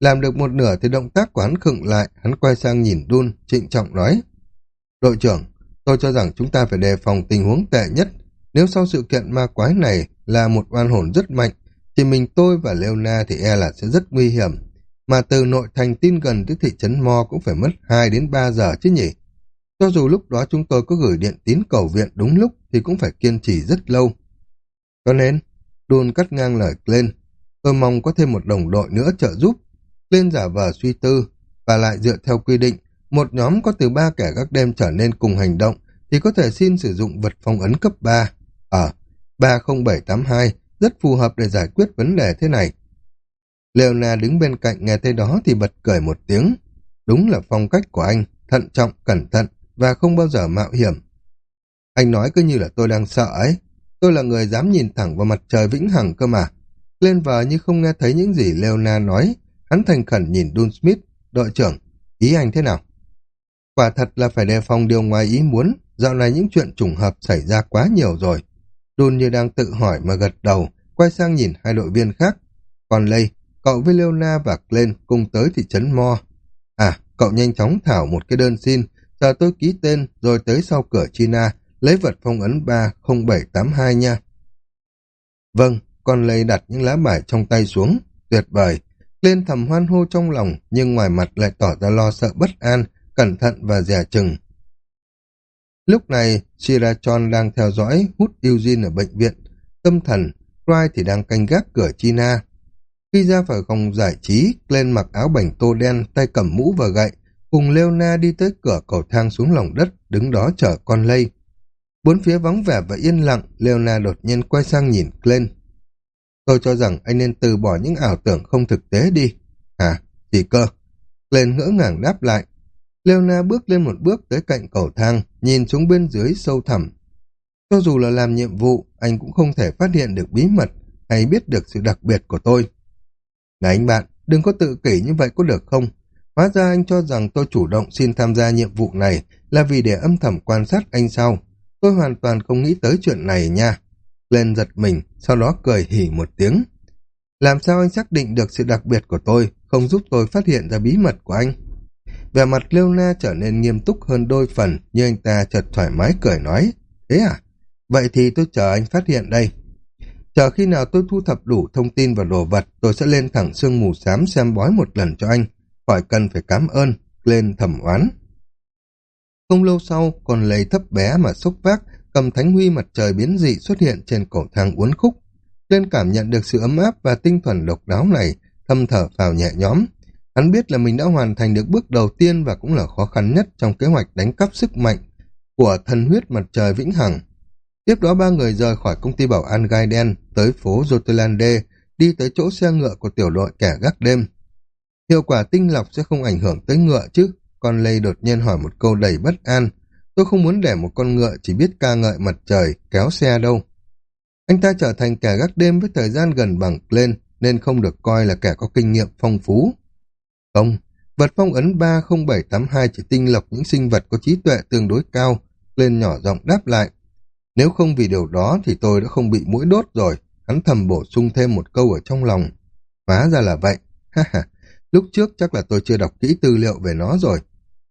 Làm được một nửa thì động tác của hắn khựng lại, hắn quay sang nhìn Đun, trịnh trọng nói. Đội trưởng, tôi cho rằng chúng ta phải đề phòng tình huống tệ nhất. Nếu sau sự kiện ma quái này là một oan hồn rất mạnh, thì mình tôi và Leona thì e là sẽ rất nguy hiểm. Mà từ nội thành tin gần tới thị trấn Mo cũng phải mất 2 đến 3 giờ chứ nhỉ? Cho dù lúc đó chúng tôi có gửi điện tín cầu viện đúng lúc thì cũng phải kiên trì rất lâu. Cho nên, Đun cắt ngang lời lên. Tôi mong có thêm một đồng đội nữa trợ giúp. Lên giả vờ suy tư, và lại dựa theo quy định, một nhóm có từ ba kẻ các đêm trở nên cùng hành động thì có thể xin sử dụng vật phong ấn cấp 3. Ở 30782 rất phù hợp để giải quyết vấn đề thế này. Leona đứng bên cạnh nghe thấy đó thì bật cười một tiếng. Đúng là phong cách của anh, thận trọng, cẩn thận và không bao giờ mạo hiểm. Anh nói cứ như là tôi đang sợ ấy. Tôi là người dám nhìn thẳng vào mặt trời vĩnh hằng cơ mà. Lên vờ như không nghe thấy những gì Leona nói. Hắn thành khẩn nhìn Dun Smith, đội trưởng. Ý anh thế nào? Quả thật là phải đề phòng điều ngoài ý muốn. Dạo này những chuyện trùng hợp xảy ra quá nhiều rồi. Dun như đang tự hỏi mà gật đầu, quay sang nhìn hai đội viên khác. Còn Lây, cậu với Leona và Glenn cùng tới thị trấn Mo. À, cậu nhanh chóng thảo một cái đơn xin, chờ tôi ký tên rồi tới sau cửa China, lấy vật phong ấn 30782 nha. Vâng, con lây đặt những lá bài trong tay xuống, tuyệt vời. Lên thầm hoan hô trong lòng, nhưng ngoài mặt lại tỏ ra lo sợ bất an, cẩn thận và dè chừng. Lúc này, Shirachon đang theo dõi hút Eugene ở bệnh viện. Tâm thần, Roy thì đang canh gác cửa China. Khi ra khỏi phòng giải trí, lên mặc áo bảnh tô đen, tay cầm mũ và gậy, cùng Leona đi tới cửa cầu thang xuống lòng đất, đứng đó chờ con lây. Bốn phía vắng vẻ và yên lặng, Leona đột nhiên quay sang nhìn Glenn. Tôi cho rằng anh nên từ bỏ những ảo tưởng không thực tế đi. À, chỉ cơ? lên ngỡ ngàng đáp lại. Leona bước lên một bước tới cạnh cầu thang, nhìn xuống bên dưới sâu thẳm. Cho dù là làm nhiệm vụ, anh cũng không thể phát hiện được bí mật hay biết được sự đặc biệt của tôi. Này anh bạn, đừng có tự kỷ như vậy có được không? Hóa ra anh cho rằng tôi chủ động xin tham gia nhiệm vụ này là vì để âm thầm quan sát anh sau. Tôi hoàn toàn không nghĩ tới chuyện này nha. Lên giật mình, sau đó cười hỉ một tiếng. Làm sao anh xác định được sự đặc biệt của tôi, không giúp tôi phát hiện ra bí mật của anh? Vẻ mặt Leona trở nên nghiêm túc hơn đôi phần, nhưng anh ta chợt thoải mái cười nói. Thế à? Vậy thì tôi chờ anh phát hiện đây. Chờ khi nào tôi thu thập đủ thông tin và đồ vật, tôi sẽ lên thẳng sương mù xám xem bói một lần cho anh. Khỏi cần phải cảm ơn, lên thẩm oán. Không lâu sau, còn lấy thấp bé mà xúc vác, cầm thánh huy mặt trời biến dị xuất hiện trên cổ thang uốn khúc. Lên cảm nhận được sự ấm áp và tinh thuần độc đáo này, thâm thở vào nhẹ nhõm. Hắn biết là mình đã hoàn thành được bước đầu tiên và cũng là khó khăn nhất trong kế hoạch đánh cắp sức mạnh của thần huyết mặt trời vĩnh hằng. Tiếp đó ba người rời khỏi công ty bảo an gai đen tới phố Jotelande, đi tới chỗ xe ngựa của tiểu đội kẻ gác đêm. Hiệu quả tinh lọc sẽ không ảnh hưởng tới ngựa chứ, con lê đột nhiên hỏi một câu đầy bất an. Tôi không muốn để một con ngựa chỉ biết ca ngợi mặt trời, kéo xe đâu. Anh ta trở thành kẻ gác đêm với thời gian gần bằng lên, nên không được coi là kẻ có kinh nghiệm phong phú. Không, Vật phong ấn 30782 chỉ tinh lọc những sinh vật có trí tuệ tương đối cao, lên nhỏ giọng đáp lại. Nếu không vì điều đó thì tôi đã không bị mũi đốt rồi, hắn thầm bổ sung thêm một câu ở trong lòng. Hóa ra là vậy, ha ha, lúc trước chắc là tôi chưa đọc kỹ tư liệu về nó rồi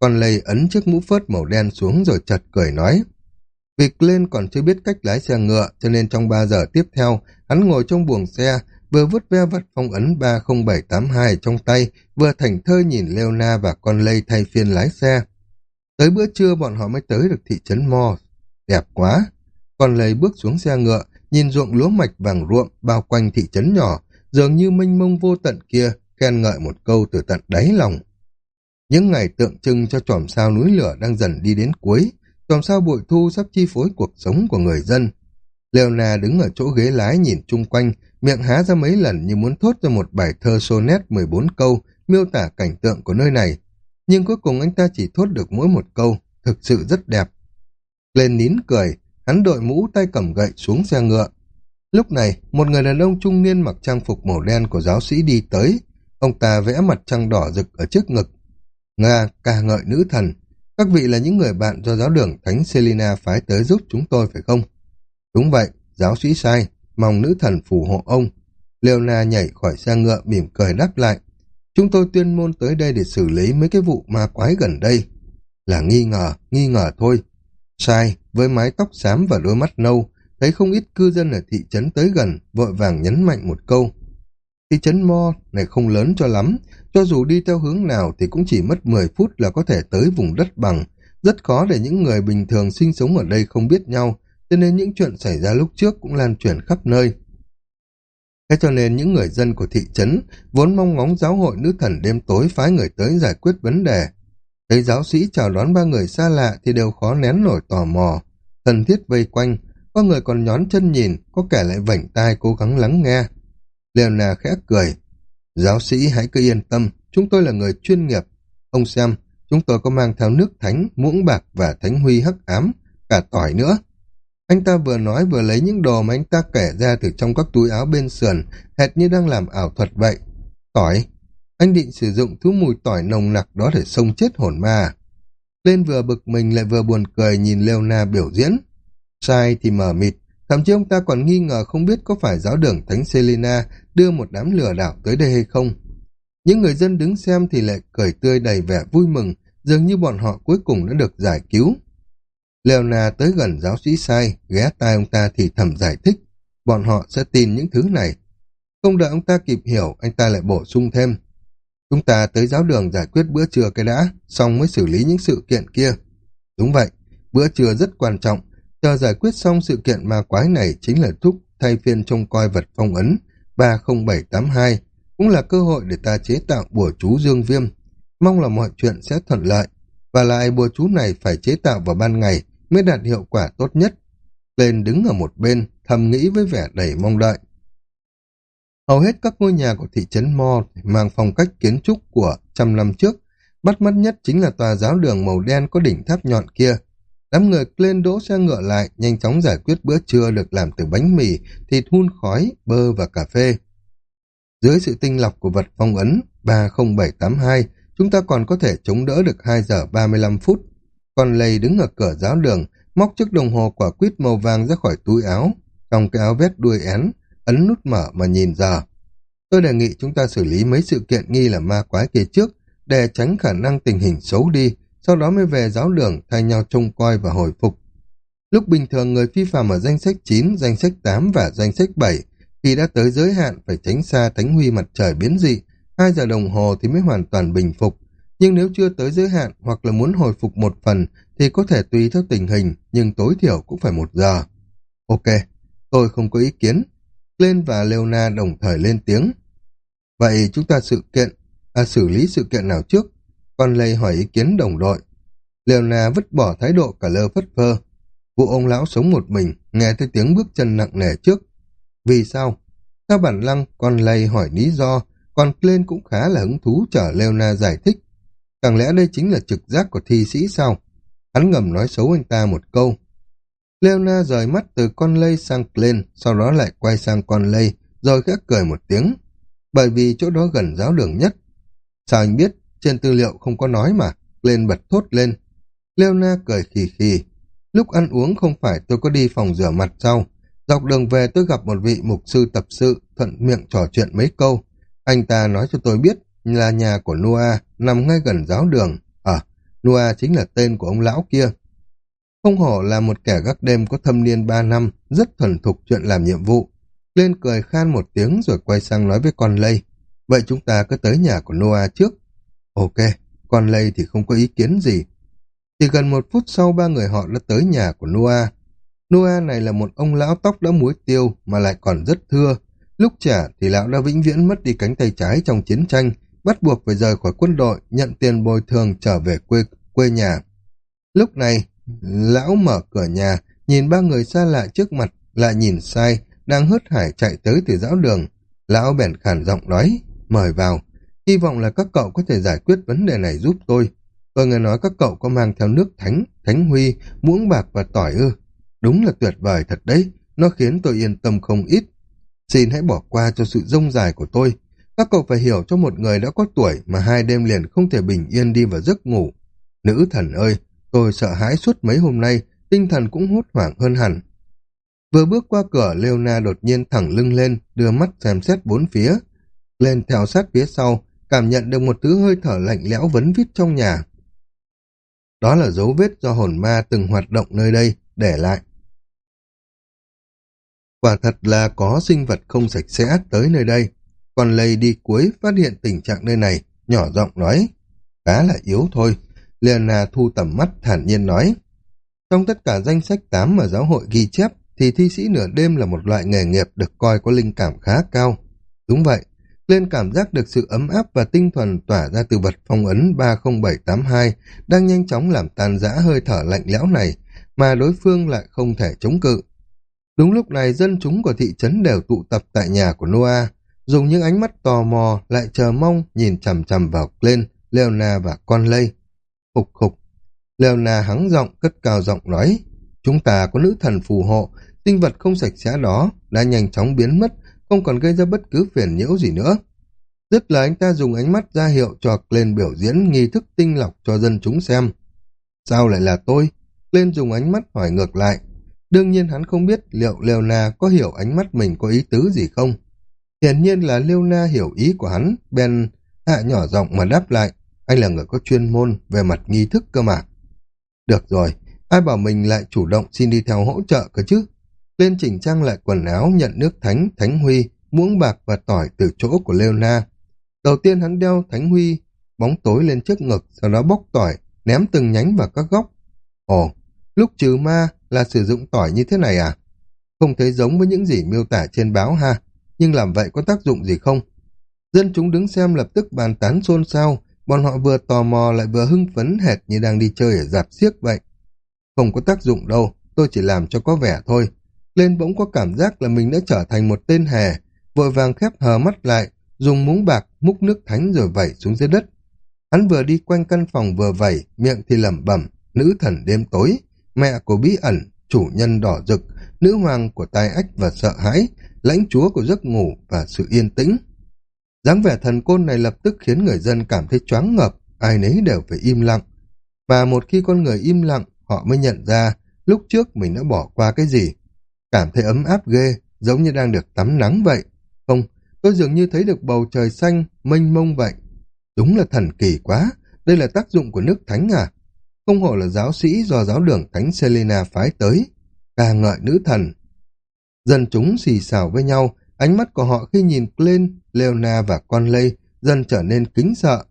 con lầy ấn chiếc mũ phớt màu đen xuống rồi chật cười nói. vì lên còn chưa biết cách lái xe ngựa, cho nên trong 3 giờ tiếp theo, hắn ngồi trong buồng xe, vừa vứt ve vật phong ấn 30782 trong tay, vừa thảnh thơi nhìn Leona và con lây thay phiên lái xe. Tới bữa trưa bọn họ mới tới được thị trấn Mo. Đẹp quá! Con lây bước xuống xe ngựa, nhìn ruộng lúa mạch vàng ruộng bao quanh thị trấn nhỏ, dường như mênh mông vô tận kia, khen ngợi một câu từ tận đáy lòng. Những ngày tượng trưng cho chòm sao núi lửa đang dần đi đến cuối, chòm sao bội thu sắp chi phối cuộc sống của người dân. Leona đứng ở chỗ ghế lái nhìn chung quanh, miệng há ra mấy lần như muốn thốt ra một bài thơ sonnet 14 câu miêu tả cảnh tượng của nơi này. Nhưng cuối cùng anh ta chỉ thốt được mỗi một câu, thực sự rất đẹp. Lên nín cười, hắn đội mũ tay cầm gậy xuống xe ngựa. Lúc này, một người đàn ông trung niên mặc trang phục màu đen của giáo sĩ đi tới. Ông ta vẽ mặt trăng đỏ rực ở trước ngực. Nga ca ngợi nữ thần. Các vị là những người bạn do giáo đường Thánh Selina phái tới giúp chúng tôi phải không? Đúng vậy, giáo sĩ sai, mong nữ thần phù hộ ông. Leona nhảy khỏi xe ngựa mỉm cười đáp lại. Chúng tôi tuyên môn tới đây để xử lý mấy cái vụ ma quái gần đây. Là nghi ngờ, nghi ngờ thôi. Sai, với mái tóc xám và đôi mắt nâu, thấy không ít cư dân ở thị trấn tới gần, vội vàng nhấn mạnh một câu. Thị trấn Mo này không lớn cho lắm, cho dù đi theo hướng nào thì cũng chỉ mất 10 phút là có thể tới vùng đất bằng. Rất khó để những người bình thường sinh sống ở đây không biết nhau, cho nên những chuyện xảy ra lúc trước cũng lan truyền khắp nơi. Thế cho nên những người dân của thị trấn vốn mong ngóng giáo hội nữ thần đêm tối phái người tới giải quyết vấn đề. Thấy giáo sĩ chào đón ba người xa lạ thì đều khó nén nổi tò mò. Thần thiết vây quanh, có người còn nhón chân nhìn, có kẻ lại vảnh tai cố gắng lắng nghe. Leona khẽ cười. Giáo sĩ hãy cứ yên tâm, chúng tôi là người chuyên nghiệp. Ông xem, chúng tôi có mang theo nước thánh, muỗng bạc và thánh huy hắc ám, cả tỏi nữa. Anh ta vừa nói vừa lấy những đồ mà anh ta kể ra từ trong các túi áo bên sườn, hệt như đang làm ảo thuật vậy. Tỏi. Anh định sử dụng thứ mùi tỏi nồng nặc đó để xông chết hồn ma. À? Lên vừa bực mình lại vừa buồn cười nhìn Leona biểu diễn. Sai thì mờ mịt, thậm chí ông ta còn nghi ngờ không biết có phải giáo đường Thánh Selina đưa một đám lừa đảo tới đây hay không. Những người dân đứng xem thì lại cười tươi đầy vẻ vui mừng, dường như bọn họ cuối cùng đã được giải cứu. Leona tới gần giáo sĩ sai, ghé tai ông ta thì thầm giải thích, bọn họ sẽ tin những thứ này. Không đợi ông ta kịp hiểu, anh ta lại bổ sung thêm. Chúng ta tới giáo đường giải quyết bữa trưa cái đã, xong mới xử lý những sự kiện kia. Đúng vậy, bữa trưa rất quan trọng, chờ giải quyết xong sự kiện ma quái này chính là thúc thay phiên trông coi vật phong ấn 30782, cũng là cơ hội để ta chế tạo bùa chú dương viêm. Mong là mọi chuyện sẽ thuận lợi, và lại bùa chú này phải chế tạo vào ban ngày, mới đạt hiệu quả tốt nhất. Lên đứng ở một bên, thầm nghĩ với vẻ đầy mong đợi. Hầu hết các ngôi nhà của thị trấn Mo mang phong cách kiến trúc của trăm năm trước, bắt mắt nhất chính là tòa giáo đường màu đen có đỉnh tháp nhọn kia. Đám người lên đỗ xe ngựa lại, nhanh chóng giải quyết bữa trưa được làm từ bánh mì, thịt hun khói, bơ và cà phê. Dưới sự tinh lọc của vật phong ấn 30782, chúng ta còn có thể chống đỡ được 2 giờ 35 phút. Còn lầy đứng ở cửa giáo đường, móc chiếc đồng hồ quả quýt màu vàng ra khỏi túi áo, trong cái áo vét đuôi én, ấn nút mở mà nhìn giờ. Tôi đề nghị chúng ta xử lý mấy sự kiện nghi là ma quái kia trước, để tránh khả năng tình hình xấu đi, sau đó mới về giáo đường thay nhau trông coi và hồi phục. Lúc bình thường người phi phạm ở danh sách 9, danh sách 8 và danh sách 7, khi đã tới giới hạn phải tránh xa thánh huy mặt trời biến dị, 2 giờ đồng hồ thì mới hoàn toàn bình phục, nhưng nếu chưa tới giới hạn hoặc là muốn hồi phục một phần thì có thể tùy theo tình hình, nhưng tối thiểu cũng phải một giờ. Ok, tôi không có ý kiến. Lên và Leona đồng thời lên tiếng. Vậy chúng ta sự kiện, à, xử lý sự kiện nào trước? Còn lây hỏi ý kiến đồng đội. Leona vứt bỏ thái độ cả lơ phất phơ. Vụ ông lão sống một mình, nghe thấy tiếng bước chân nặng nề trước. Vì sao? Theo bản lăng, con lây hỏi lý do, còn Glenn cũng khá là hứng thú chờ Leona giải thích. Chẳng lẽ đây chính là trực giác của thi sĩ sao? Hắn ngầm nói xấu anh ta một câu. Leona rời mắt từ con lây sang Glenn, sau đó lại quay sang con lây, rồi khẽ cười một tiếng. Bởi vì chỗ đó gần giáo đường nhất. Sao anh biết? Trên tư liệu không có nói mà. Lên bật thốt lên. Leona cười khì khì. Lúc ăn uống không phải tôi có đi phòng rửa mặt sau. Dọc đường về tôi gặp một vị mục sư tập sự, thuận miệng trò chuyện mấy câu. Anh ta nói cho tôi biết là nhà của Noah nằm ngay gần giáo đường. À, Noah chính là tên của ông lão kia. Không hổ là một kẻ gác đêm có thâm niên ba năm, rất thuần thục chuyện làm nhiệm vụ. Lên cười khan một tiếng rồi quay sang nói với con Lây. Vậy chúng ta cứ tới nhà của Noah trước. Ok, con Lây thì không có ý kiến gì. Chỉ gần một phút sau ba người họ đã tới nhà của Noah. Noah này là một ông lão tóc đã muối tiêu mà lại còn rất thưa. Lúc trẻ thì lão đã vĩnh viễn mất đi cánh tay trái trong chiến tranh, bắt buộc phải rời khỏi quân đội, nhận tiền bồi thường trở về quê quê nhà. Lúc này, lão mở cửa nhà, nhìn ba người xa lạ trước mặt, lại nhìn sai, đang hớt hải chạy tới từ giáo đường. Lão bèn khản giọng nói, mời vào, hy vọng là các cậu có thể giải quyết vấn đề này giúp tôi. Tôi nghe nói các cậu có mang theo nước thánh, thánh huy, muỗng bạc và tỏi ư. Đúng là tuyệt vời thật đấy, nó khiến tôi yên tâm không ít. Xin hãy bỏ qua cho sự rông dài của tôi. Các cậu phải hiểu cho một người đã có tuổi mà hai đêm liền không thể bình yên đi vào giấc ngủ. Nữ thần ơi, tôi sợ hãi suốt mấy hôm nay, tinh thần cũng hốt hoảng hơn hẳn. Vừa bước qua cửa, Leona đột nhiên thẳng lưng lên, đưa mắt xem xét bốn phía. Lên theo sát phía sau, cảm nhận được một thứ hơi thở lạnh lẽo vấn vít trong nhà. Đó là dấu vết do hồn ma từng hoạt động nơi đây, để lại. Quả thật là có sinh vật không sạch sẽ tới nơi đây. Còn lầy đi cuối phát hiện tình trạng nơi này, nhỏ giọng nói. Khá là yếu thôi. Liana thu tầm mắt thản nhiên nói. Trong tất cả danh sách 8 mà giáo hội ghi chép, thì thi sĩ nửa đêm là một loại nghề nghiệp được coi có linh cảm khá cao. Đúng vậy, lên cảm giác được sự ấm áp và tinh thuần tỏa ra từ vật phong ấn 30782 đang nhanh chóng làm tan rã hơi thở lạnh lẽo này, mà đối phương lại không thể chống cự. Đúng lúc này dân chúng của thị trấn đều tụ tập tại nhà của Noah, dùng những ánh mắt tò mò lại chờ mong nhìn chằm chằm vào lên Leona và con lây. Khục khục. Leona hắng giọng cất cao giọng nói, chúng ta có nữ thần phù hộ, sinh vật không sạch sẽ đó đã nhanh chóng biến mất, không còn gây ra bất cứ phiền nhiễu gì nữa. Dứt là anh ta dùng ánh mắt ra hiệu cho lên biểu diễn nghi thức tinh lọc cho dân chúng xem. Sao lại là tôi? Lên dùng ánh mắt hỏi ngược lại. Đương nhiên hắn không biết liệu Leona có hiểu ánh mắt mình có ý tứ gì không. Hiển nhiên là Leona hiểu ý của hắn, Ben hạ nhỏ giọng mà đáp lại. Anh là người có chuyên môn về mặt nghi thức cơ mà. Được rồi, ai bảo mình lại chủ động xin đi theo hỗ trợ cơ chứ? Lên chỉnh trang lại quần áo, nhận nước thánh, thánh huy, muỗng bạc và tỏi từ chỗ của Leona. Đầu tiên hắn đeo thánh huy, bóng tối lên trước ngực, sau đó bóc tỏi, ném từng nhánh vào các góc. Ồ, lúc trừ ma là sử dụng tỏi như thế này à? Không thấy giống với những gì miêu tả trên báo ha, nhưng làm vậy có tác dụng gì không? Dân chúng đứng xem lập tức bàn tán xôn xao, bọn họ vừa tò mò lại vừa hưng phấn hệt như đang đi chơi ở dạp xiếc vậy. Không có tác dụng đâu, tôi chỉ làm cho có vẻ thôi. Lên bỗng có cảm giác là mình đã trở thành một tên hề, vội vàng khép hờ mắt lại, dùng muỗng bạc múc nước thánh rồi vẩy xuống dưới đất. Hắn vừa đi quanh căn phòng vừa vẩy, miệng thì lẩm bẩm, nữ thần đêm tối, mẹ của bí ẩn, chủ nhân đỏ rực, nữ hoàng của tai ách và sợ hãi, lãnh chúa của giấc ngủ và sự yên tĩnh. dáng vẻ thần côn này lập tức khiến người dân cảm thấy choáng ngợp, ai nấy đều phải im lặng. Và một khi con người im lặng, họ mới nhận ra lúc trước mình đã bỏ qua cái gì. Cảm thấy ấm áp ghê, giống như đang được tắm nắng vậy. Không, tôi dường như thấy được bầu trời xanh, mênh mông vậy. Đúng là thần kỳ quá, đây là tác dụng của nước thánh à? Không hộ là giáo sĩ do giáo đường thánh Selena phái tới, ca ngợi nữ thần. Dân chúng xì xào với nhau, ánh mắt của họ khi nhìn lên Leona và Conley dần trở nên kính sợ.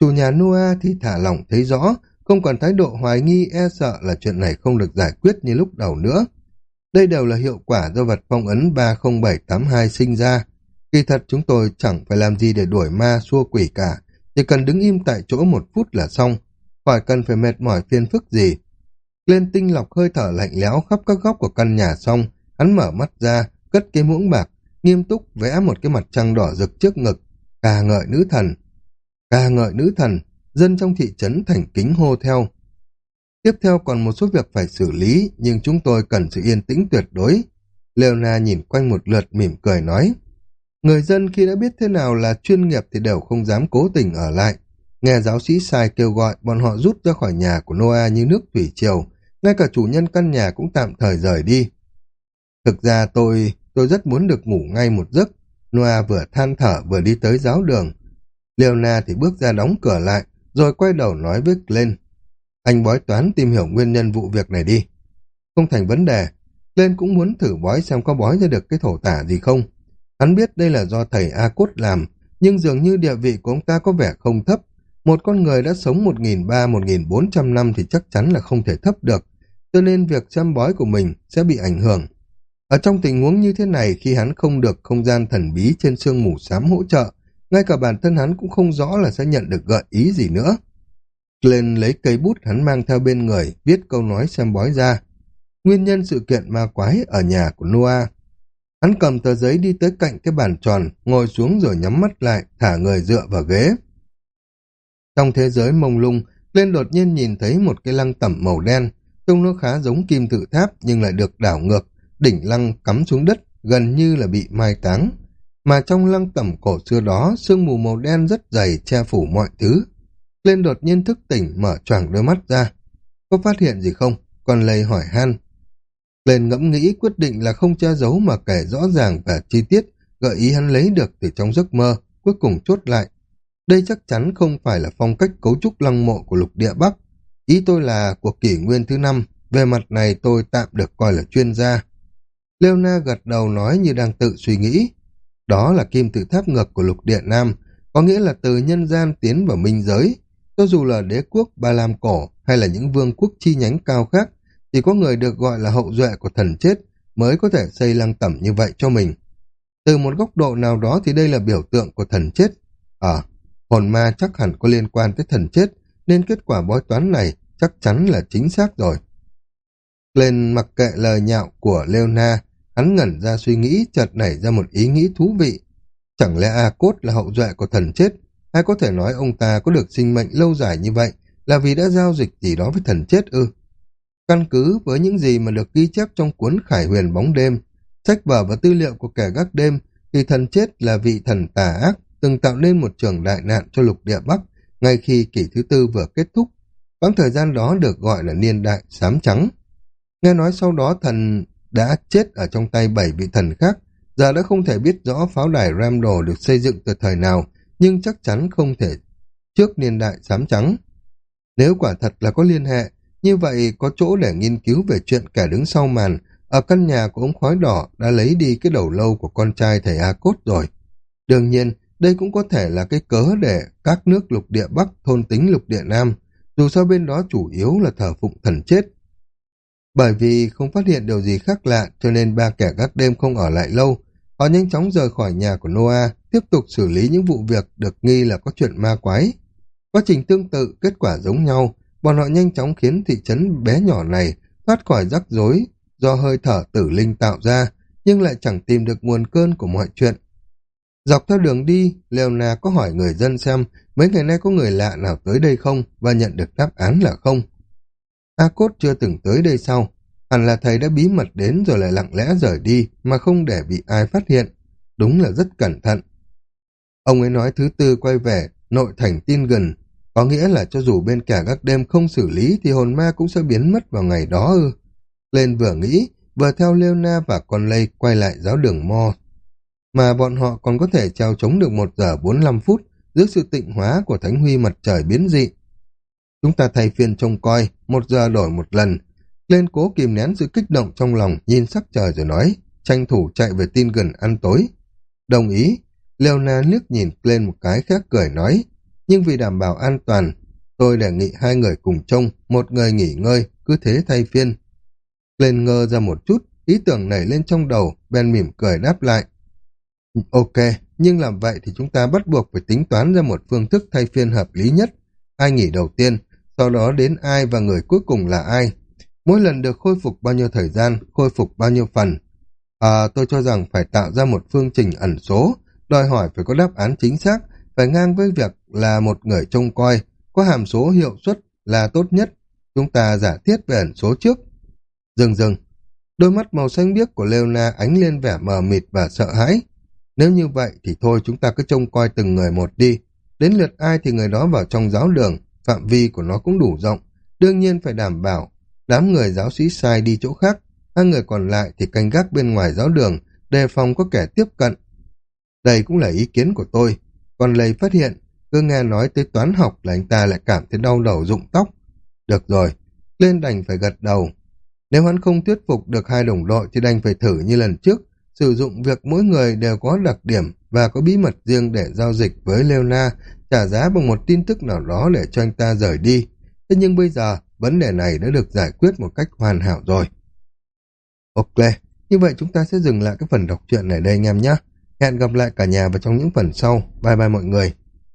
Chủ nhà Noah thì thả lỏng thấy rõ, không còn thái độ hoài nghi e sợ là chuyện này không được giải quyết như lúc đầu nữa. Đây đều là hiệu quả do vật phong ấn 30782 sinh ra. Kỳ thật chúng tôi chẳng phải làm gì để đuổi ma xua quỷ cả, chỉ cần đứng im tại chỗ một phút là xong, khỏi cần phải mệt mỏi phiền phức gì. Lên tinh lọc hơi thở lạnh lẽo khắp các góc của căn nhà xong, hắn mở mắt ra, cất cái muỗng bạc, nghiêm túc vẽ một cái mặt trăng đỏ rực trước ngực, ca ngợi nữ thần. Ca ngợi nữ thần, dân trong thị trấn thành kính hô theo. Tiếp theo còn một số việc phải xử lý, nhưng chúng tôi cần sự yên tĩnh tuyệt đối. Leona nhìn quanh một lượt mỉm cười nói. Người dân khi đã biết thế nào là chuyên nghiệp thì đều không dám cố tình ở lại. Nghe giáo sĩ sai kêu gọi, bọn họ rút ra khỏi nhà của Noah như nước thủy triều, ngay cả chủ nhân căn nhà cũng tạm thời rời đi. Thực ra tôi, tôi rất muốn được ngủ ngay một giấc. Noah vừa than thở vừa đi tới giáo đường. Leona thì bước ra đóng cửa lại, rồi quay đầu nói với Glenn. Anh bói toán tìm hiểu nguyên nhân vụ việc này đi. Không thành vấn đề, lên cũng muốn thử bói xem có bói ra được cái thổ tả gì không. Hắn biết đây là do thầy A Cốt làm, nhưng dường như địa vị của ông ta có vẻ không thấp. Một con người đã sống 1.300-1.400 năm thì chắc chắn là không thể thấp được, cho nên việc xem bói của mình sẽ bị ảnh hưởng. Ở trong tình huống như thế này khi hắn không được không gian thần bí trên sương mù xám hỗ trợ, ngay cả bản thân hắn cũng không rõ là sẽ nhận được gợi ý gì nữa. Lên lấy cây bút hắn mang theo bên người, viết câu nói xem bói ra. Nguyên nhân sự kiện ma quái ở nhà của Noah. Hắn cầm tờ giấy đi tới cạnh cái bàn tròn, ngồi xuống rồi nhắm mắt lại, thả người dựa vào ghế. Trong thế giới mông lung, lên đột nhiên nhìn thấy một cái lăng tẩm màu đen, trông nó khá giống kim tự tháp nhưng lại được đảo ngược, đỉnh lăng cắm xuống đất, gần như là bị mai táng. Mà trong lăng tẩm cổ xưa đó, sương mù màu đen rất dày che phủ mọi thứ. Lên đột nhiên thức tỉnh, mở choàng đôi mắt ra. Có phát hiện gì không? Còn lầy hỏi han. Lên ngẫm nghĩ quyết định là không che giấu mà kể rõ ràng và chi tiết, gợi ý hắn lấy được từ trong giấc mơ, cuối cùng chốt lại. Đây chắc chắn không phải là phong cách cấu trúc lăng mộ của lục địa Bắc. Ý tôi là cuộc kỷ nguyên thứ năm, về mặt này tôi tạm được coi là chuyên gia. Leona gật đầu nói như đang tự suy nghĩ. Đó là kim tự tháp ngược của lục địa Nam, có nghĩa là từ nhân gian tiến vào minh giới. Cho dù là đế quốc Ba Lam Cổ hay là những vương quốc chi nhánh cao khác, chỉ có người được gọi là hậu duệ của thần chết mới có thể xây lăng tẩm như vậy cho mình. Từ một góc độ nào đó thì đây là biểu tượng của thần chết. À, hồn ma chắc hẳn có liên quan tới thần chết, nên kết quả bói toán này chắc chắn là chính xác rồi. Lên mặc kệ lời nhạo của Leona, hắn ngẩn ra suy nghĩ chợt nảy ra một ý nghĩ thú vị. Chẳng lẽ A Cốt là hậu duệ của thần chết, hay có thể nói ông ta có được sinh mệnh lâu dài như vậy là vì đã giao dịch gì đó với thần chết ư? Căn cứ với những gì mà được ghi chép trong cuốn Khải Huyền Bóng Đêm, sách vở và tư liệu của kẻ gác đêm, thì thần chết là vị thần tà ác từng tạo nên một trường đại nạn cho lục địa Bắc ngay khi kỷ thứ tư vừa kết thúc. Quãng thời gian đó được gọi là niên đại sám trắng. Nghe nói sau đó thần đã chết ở trong tay bảy vị thần khác, giờ đã không thể biết rõ pháo đài Ramdo được xây dựng từ thời nào, nhưng chắc chắn không thể trước niên đại sám trắng. Nếu quả thật là có liên hệ, như vậy có chỗ để nghiên cứu về chuyện kẻ đứng sau màn, ở căn nhà của ông khói đỏ đã lấy đi cái đầu lâu của con trai thầy A Cốt rồi. Đương nhiên, đây cũng có thể là cái cớ để các nước lục địa Bắc thôn tính lục địa Nam, dù sao bên đó chủ yếu là thờ phụng thần chết. Bởi vì không phát hiện điều gì khác lạ cho nên ba kẻ gác đêm không ở lại lâu, họ nhanh chóng rời khỏi nhà của Noah, tiếp tục xử lý những vụ việc được nghi là có chuyện ma quái. Quá trình tương tự, kết quả giống nhau, bọn họ nhanh chóng khiến thị trấn bé nhỏ này thoát khỏi rắc rối do hơi thở tử linh tạo ra, nhưng lại chẳng tìm được nguồn cơn của mọi chuyện. Dọc theo đường đi, Leona có hỏi người dân xem mấy ngày nay có người lạ nào tới đây không và nhận được đáp án là không. A Cốt chưa từng tới đây sau, hẳn là thầy đã bí mật đến rồi lại lặng lẽ rời đi mà không để bị ai phát hiện. Đúng là rất cẩn thận. Ông ấy nói thứ tư quay về, nội thành tin gần, có nghĩa là cho dù bên cả các đêm không xử lý thì hồn ma cũng sẽ biến mất vào ngày đó ư. Lên vừa nghĩ, vừa theo Leona và con lây quay lại giáo đường Mo. Mà bọn họ còn có thể trao chống được một giờ 45 phút dưới sự tịnh hóa của thánh huy mặt trời biến dị. Chúng ta thay phiên trông coi, một giờ đổi một lần. Lên cố kìm nén sự kích động trong lòng, nhìn sắc trời rồi nói, tranh thủ chạy về tin gần ăn tối. Đồng ý, Leona liếc nhìn lên một cái khác cười nói, nhưng vì đảm bảo an toàn, tôi đề nghị hai người cùng trông, một người nghỉ ngơi, cứ thế thay phiên. Lên ngơ ra một chút, ý tưởng nảy lên trong đầu, Ben mỉm cười đáp lại. Ok, nhưng làm vậy thì chúng ta bắt buộc phải tính toán ra một phương thức thay phiên hợp lý nhất. Ai nghỉ đầu tiên, sau đó đến ai và người cuối cùng là ai. Mỗi lần được khôi phục bao nhiêu thời gian, khôi phục bao nhiêu phần. À, tôi cho rằng phải tạo ra một phương trình ẩn số, đòi hỏi phải có đáp án chính xác, phải ngang với việc là một người trông coi, có hàm số hiệu suất là tốt nhất. Chúng ta giả thiết về ẩn số trước. Dừng dừng. Đôi mắt màu xanh biếc của Leona ánh lên vẻ mờ mịt và sợ hãi. Nếu như vậy thì thôi chúng ta cứ trông coi từng người một đi. Đến lượt ai thì người đó vào trong giáo đường, phạm vi của nó cũng đủ rộng. Đương nhiên phải đảm bảo, đám người giáo sĩ sai đi chỗ khác, hai người còn lại thì canh gác bên ngoài giáo đường, đề phòng có kẻ tiếp cận. Đây cũng là ý kiến của tôi. Còn lầy phát hiện, cứ nghe nói tới toán học là anh ta lại cảm thấy đau đầu rụng tóc. Được rồi, lên đành phải gật đầu. Nếu hắn không thuyết phục được hai đồng đội thì đành phải thử như lần trước, sử dụng việc mỗi người đều có đặc điểm và có bí mật riêng để giao dịch với Leona, trả giá bằng một tin tức nào đó để cho anh ta rời đi. Thế nhưng bây giờ, vấn đề này đã được giải quyết một cách hoàn hảo rồi. Ok, như vậy chúng ta sẽ dừng lại cái phần đọc truyện này đây anh em nhé. Hẹn gặp lại cả nhà vào trong những phần sau. Bye bye mọi người.